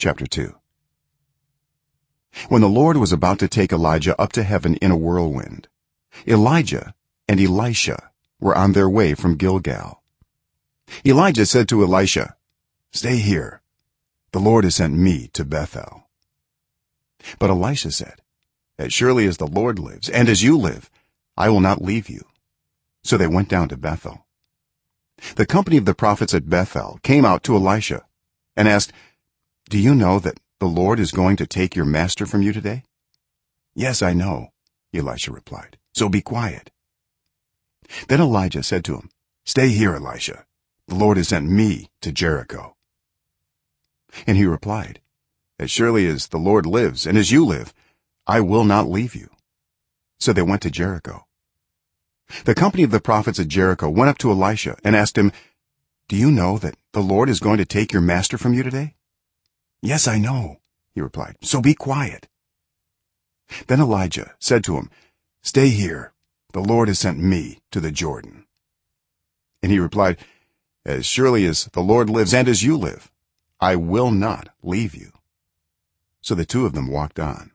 chapter 2 when the lord was about to take elijah up to heaven in a whirlwind elijah and elisha were on their way from gilgal. Elijah said to elisha stay here. The lord has sent me to bethel. But elisha said as surely as the lord lives and as you live i will not leave you. So they went down to bethel. The company of the prophets at bethel came out to elisha and asked do you know that the lord is going to take your master from you today? Yes i know elisha replied. So be quiet. Then elijah said to him stay here elisha. The lord has sent me to jericho. And he replied as surely as the lord lives and as you live i will not leave you. So they went to jericho. The company of the prophets at jericho went up to elisha and asked him do you know that the lord is going to take your master from you today yes i know he replied so be quiet. Then elijah said to him stay here the lord has sent me to the jordan. And he replied as surely as the lord lives and as you live i will not leave you. So the two of them walked on.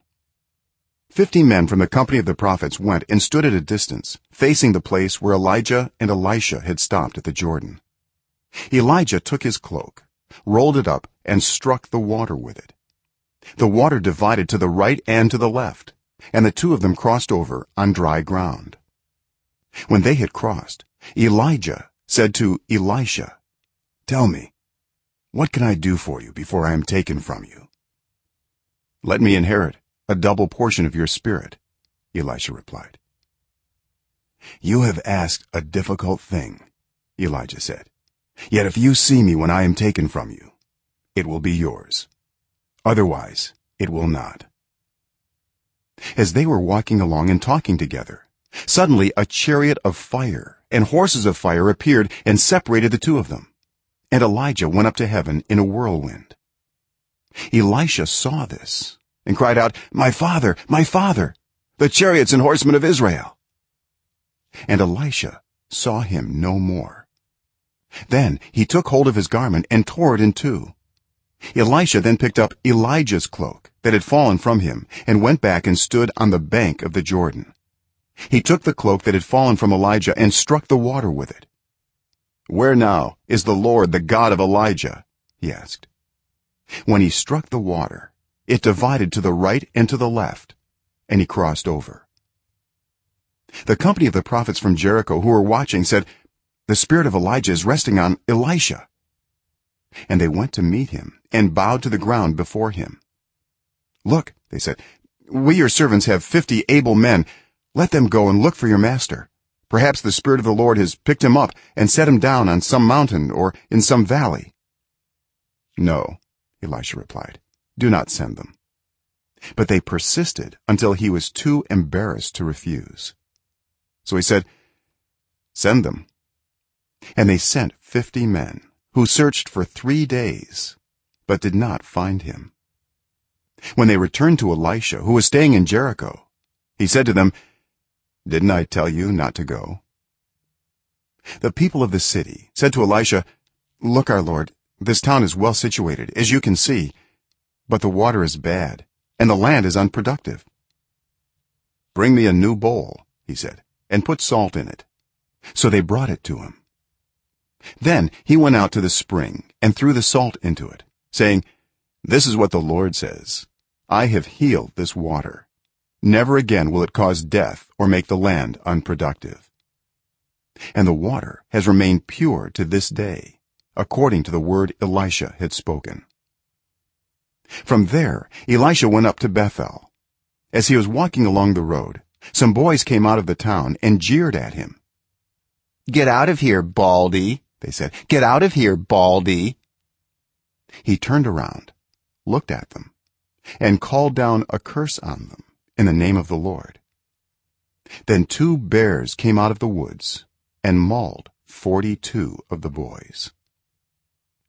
50 men from the company of the prophets went and stood at a distance facing the place where elijah and elisha had stopped at the jordan. Elijah took his cloak rolled it up and struck the water with it. The water divided to the right and to the left and the two of them crossed over on dry ground. When they had crossed elijah said to elisha tell me what can i do for you before i am taken from you? Let me inherit a double portion of your spirit elisha replied. You have asked a difficult thing elijah said. Yet if you see me when i am taken from you it will be yours. Otherwise it will not. As they were walking along and talking together suddenly a chariot of fire and horses of fire appeared and separated the two of them. And elijah went up to heaven in a whirlwind. Elisha saw this and cried out my father my father the chariots and horsemen of israel. And elisha saw him no more. Then he took hold of his garment and tore it in two elisha then picked up elijah's cloak that had fallen from him and went back and stood on the bank of the jordan. He took the cloak that had fallen from elijah and struck the water with it. Where now is the lord the god of elijah? he asked. When he struck the water it divided to the right and to the left and he crossed over. The company of the prophets from jericho who were watching said the spirit of elijah is resting on elisha and they went to meet him and bowed to the ground before him. Look they said we your servants have 50 able men. Let them go and look for your master. Perhaps the spirit of the lord has picked him up and set him down on some mountain or in some valley. No elisha replied do not send them. But they persisted until he was too embarrassed to refuse. So he said send them. And they sent 50 men who searched for 3 days but did not find him. When they returned to elisha who was staying in jericho he said to them didn't i tell you not to go? The people of the city said to elisha look our lord this town is well situated as you can see but the water is bad and the land is unproductive. Bring me a new bowl he said and put salt in it. So they brought it to him then he went out to the spring and threw the salt into it saying this is what the lord says. I have healed this water. Never again will it cause death or make the land unproductive. And the water has remained pure to this day according to the word elisha had spoken. From there elisha went up to bethel. As he was walking along the road some boys came out of the town and jeered at him. Get out of here baldy they said get out of here baldy. He turned around looked at them and called down a curse on them in the name of the lord. Then two bears came out of the woods and mauled 42 of the boys.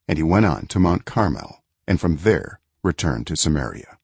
And he went on to mount carmel and from there returned to samaria